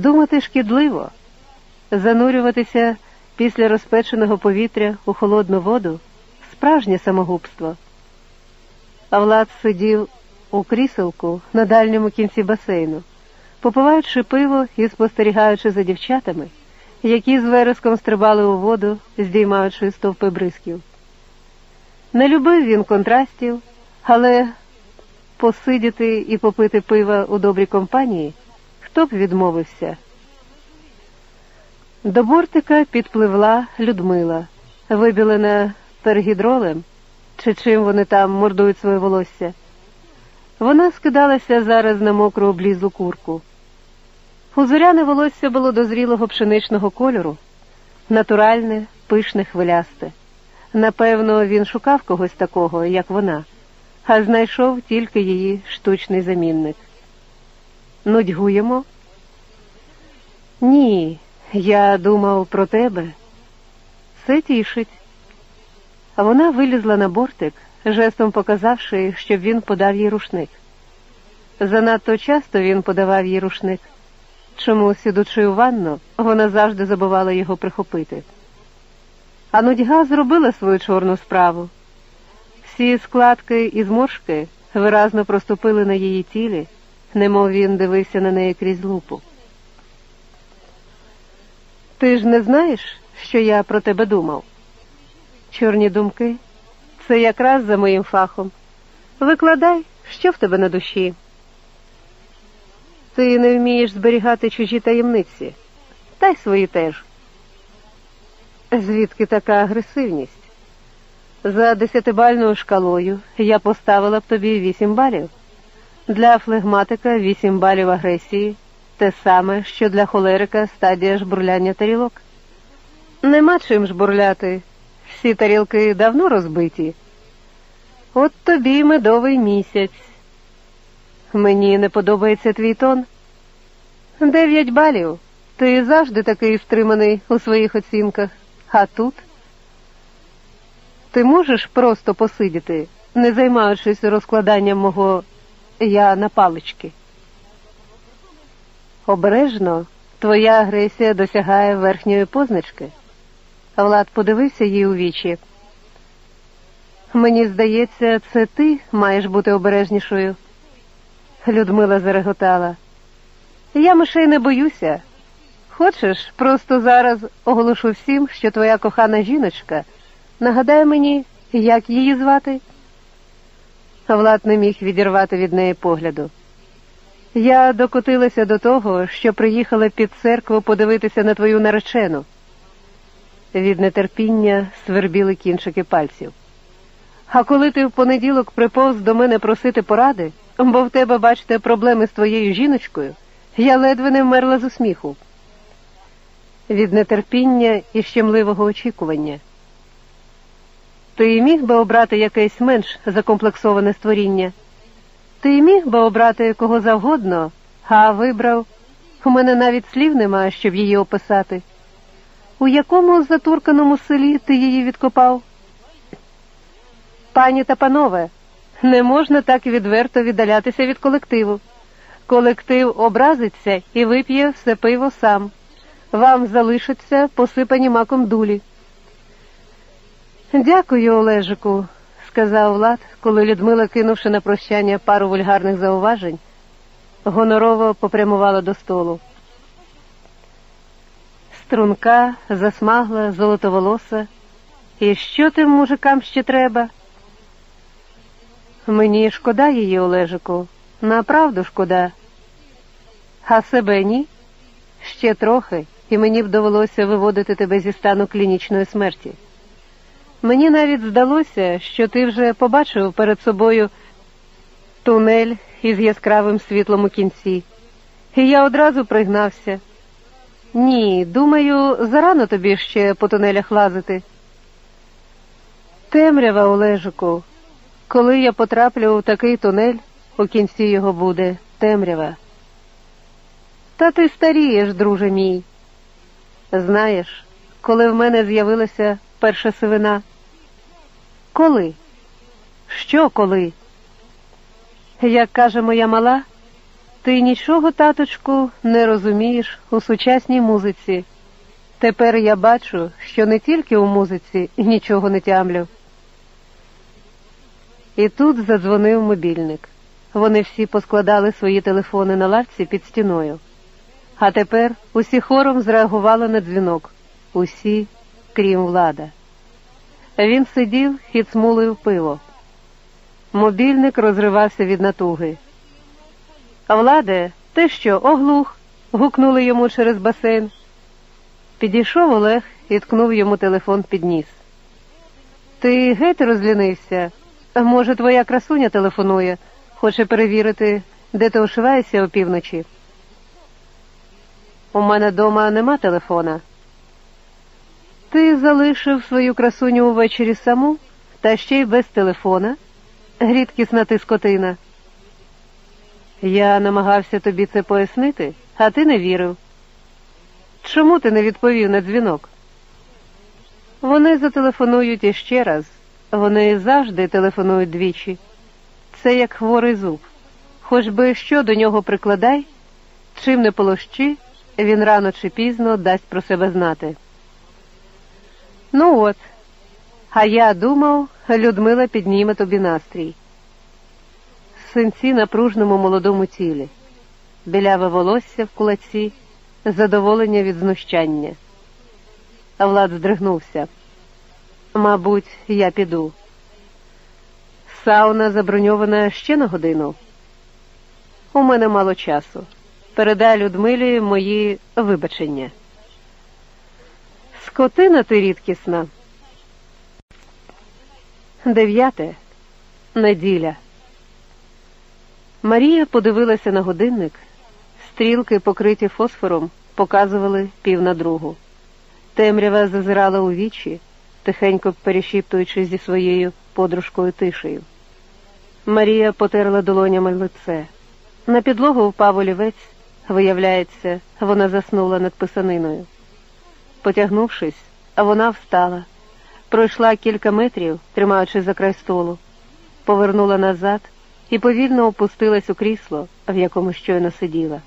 Думати шкідливо, занурюватися після розпеченого повітря у холодну воду справжнє самогубство. А Влад сидів у кріселку на дальньому кінці басейну, попиваючи пиво і спостерігаючи за дівчатами, які з вереском стрибали у воду, здіймаючи стовпи бризків. Не любив він контрастів, але посидіти і попити пива у добрій компанії хто б відмовився. До бортика підпливла Людмила, вибілена пергідролем, чи чим вони там мордують своє волосся. Вона скидалася зараз на мокру облізу курку. Узоряне волосся було дозрілого пшеничного кольору, натуральне, пишне хвилясте. Напевно, він шукав когось такого, як вона, а знайшов тільки її штучний замінник. Нудьгуємо? Ні, я думав про тебе. Це тішить. Вона вилізла на бортик, жестом показавши, щоб він подав їй рушник. Занадто часто він подавав їй рушник. Чомусь, ідучи у ванну, вона завжди забувала його прихопити. А нудьга зробила свою чорну справу. Всі складки і зморшки виразно проступили на її тілі, немов він дивився на неї крізь лупу. Ти ж не знаєш, що я про тебе думав? Чорні думки це якраз за моїм фахом. Викладай, що в тебе на душі. Ти не вмієш зберігати чужі таємниці, та й свої теж. Звідки така агресивність? За десятибальною шкалою я поставила б тобі вісім балів. Для флегматика вісім балів агресії, те саме, що для холерика стадія жбурляння тарілок. Нема чим жбурляти. Всі тарілки давно розбиті. От тобі медовий місяць. Мені не подобається твій тон. Дев'ять балів. Ти завжди такий стриманий у своїх оцінках. А тут ти можеш просто посидіти, не займаючись розкладанням мого я на палички. Обережно твоя агресія досягає верхньої позначки. Влад подивився їй у вічі. Мені здається, це ти маєш бути обережнішою. Людмила зареготала. Я мишей не боюся. Хочеш, просто зараз оголошу всім, що твоя кохана жіночка нагадає мені, як її звати. Влад не міг відірвати від неї погляду. Я докотилася до того, що приїхала під церкву подивитися на твою наречену. Від нетерпіння свербіли кінчики пальців. А коли ти в понеділок приповз до мене просити поради, бо в тебе, бачите, проблеми з твоєю жіночкою, я ледве не вмерла з усміху. Від нетерпіння і щемливого очікування. Ти міг би обрати якесь менш закомплексоване створіння? Ти міг би обрати кого завгодно, а вибрав. У мене навіть слів немає, щоб її описати. У якому затурканому селі ти її відкопав? Пані та панове, не можна так відверто віддалятися від колективу. Колектив образиться і вип'є все пиво сам. Вам залишаться посипані маком дулі. Дякую, Олежику, сказав Влад, коли Людмила, кинувши на прощання пару вульгарних зауважень, гонорово попрямувала до столу. Струнка, засмагла, золотоволоса. І що тим мужикам ще треба? Мені шкода її, Олежику, направду шкода. А себе ні? Ще трохи, і мені б довелося виводити тебе зі стану клінічної смерті. Мені навіть здалося, що ти вже побачив перед собою тунель із яскравим світлом у кінці, і я одразу пригнався. Ні, думаю, зарано тобі ще по тунелях лазити. Темрява, Олежику, коли я потраплю у такий тунель, у кінці його буде темрява. Та ти старієш, друже мій. Знаєш, коли в мене з'явилася перша сивина. Коли? Що коли? Як каже моя мала, Ти нічого, таточку, не розумієш у сучасній музиці. Тепер я бачу, що не тільки у музиці нічого не тямлю. І тут задзвонив мобільник. Вони всі поскладали свої телефони на лавці під стіною. А тепер усі хором зреагували на дзвінок. Усі, крім влада. Він сидів і цмулив пиво. Мобільник розривався від натуги. Владе, ти що, оглух? гукнули йому через басейн. Підійшов Олег і ткнув йому телефон під ніс. Ти геть розлінився? Може, твоя красуня телефонує, хоче перевірити, де ти ошиваєшся опівночі. У мене дома нема телефона. Ти залишив свою красуню увечері саму, та ще й без телефона. Рідкісна ти скотина. Я намагався тобі це пояснити, а ти не вірив. Чому ти не відповів на дзвінок? Вони зателефонують іще раз. Вони завжди телефонують двічі. Це як хворий зуб. Хоч би що до нього прикладай, чим не полощи, він рано чи пізно дасть про себе знати. Ну от, а я думав, Людмила підніме тобі настрій. Синці на пружному молодому тілі, біляве волосся в кулаці, задоволення від знущання. Влад здригнувся. Мабуть, я піду. Сауна заброньована ще на годину. У мене мало часу. Передай Людмилі мої вибачення. Скотина ти рідкісна. Дев'яте. Неділя. Марія подивилася на годинник. Стрілки, покриті фосфором, показували пів на другу. Темрява зазирала у вічі, тихенько перешіптуючи зі своєю подружкою тишею. Марія потерла долонями лице. На підлогу впав олівець, виявляється, вона заснула над писаниною. Потягнувшись, вона встала, пройшла кілька метрів, тримаючи за край столу, повернула назад і повільно опустилась у крісло, в якому щойно сиділа.